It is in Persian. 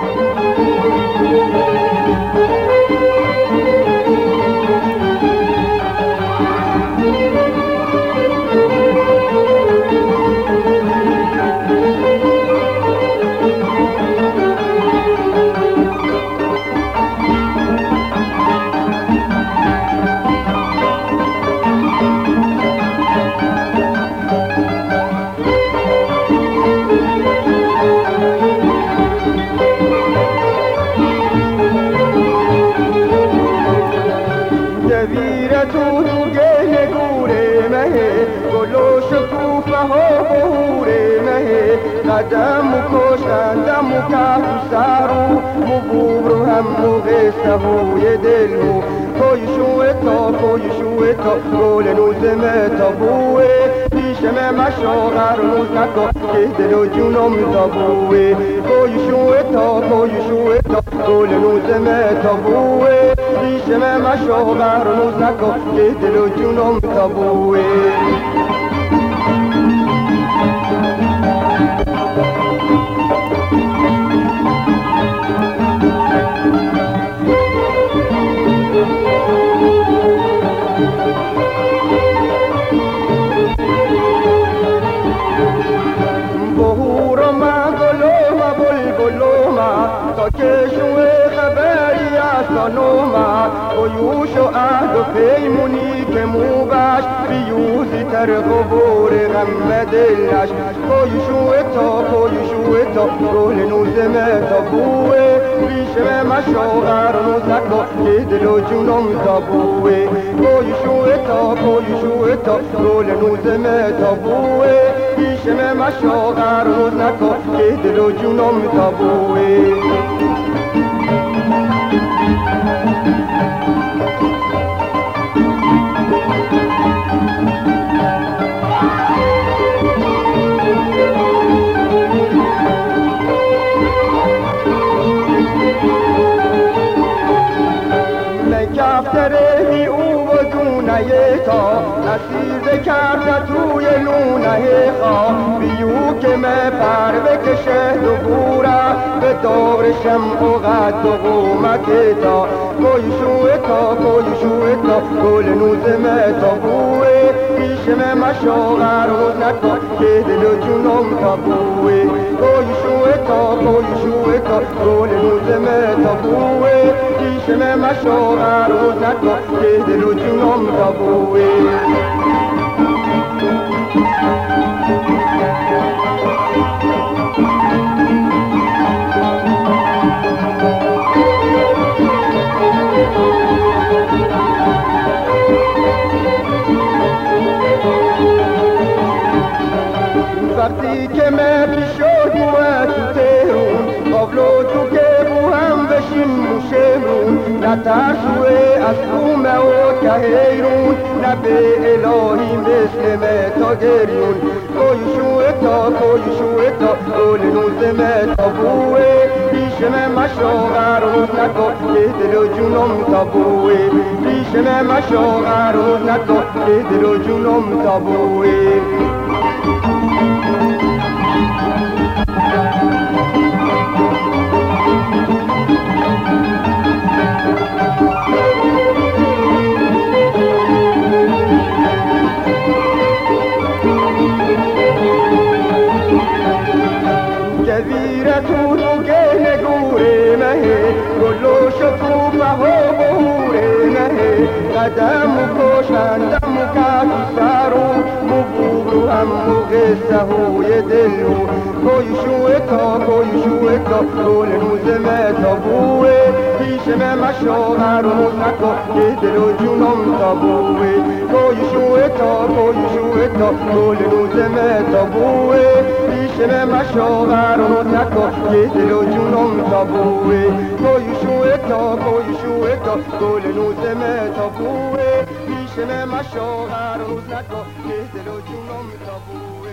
تو تو گل گوره مه گل و شکوفه ها بهوره مه. قدم و کشندم و کف سرو مو رو هم موقع سهوی دل مو کوی شوه تا کوی شوه تا. گل نوزمه تا بوه پیشم مشاغر روز نکا که و جونم تا بوه. کوی شوه تا کوی شوه تا. گل نوزمه تا بوه. پیشم مشاغر روز نکا که دل و جونم تا بوه تا که شوه خبری از خانوما و یوش و عهد و پیمونی که موبش بیوزی تر قبور غم دلش. شوه تا شوه تا گل نوزمه تا بوه. ریشم مشاغر نوزکا که دل و جونم تا بوه. شوه تا شوه تا گل نوزمه تا بوه. ریشم مشاغر نوزکا که دل و جونم تا بوه. کفتره او و دونه تا نسیر کرده توی لونه خواه بیو که me پر بکشه دو بوره به دور شم و قد و قومت تا. کوی شوه تا کوی شوه تا. گل نوزمه تا. بوه. پیشم مشاغر روز نکن که دل و جونم تا بوه. کوی شوه تا کوی شوه تا. گل نوزمه تا. بوه. پیشم مشاغر روز نکن که دل جونم تا بوه. وقتی که من پیشو دوه تو تهرون قابلو تو که بو هم بشیم موشمون نه ترسوه از کومه و کهیرون نه به الهی مثل تا گریون. کوی شوه تا کوی شوه تا گل نوزمه تا بوه. پیشم مشاغر روز نکن که دل و جونم تا بوه. پیشم مشاغر روز نکن که دل و جونم تا بوه جزیرتون و گل گوره مه گل و شکوفه ها بهوره مه قدم و کشندم و کف سرو مبورو هم و قصه های دلو کوی شوه تا کوی شوه تا گل نوزمه تا بوه. پیشم مشاغر روز نکن که دل و جونم تا بوه. کوی شوه تا کوی شوه تا گل نوزمه تا بوه. پیشم مشاغر روز نکن که دل و جونم تا بوه کوی شوه تا کوی شوه تا گل نوزمه تا بوه پیشم مشاغر روز نکن که دل و جونم تا بوه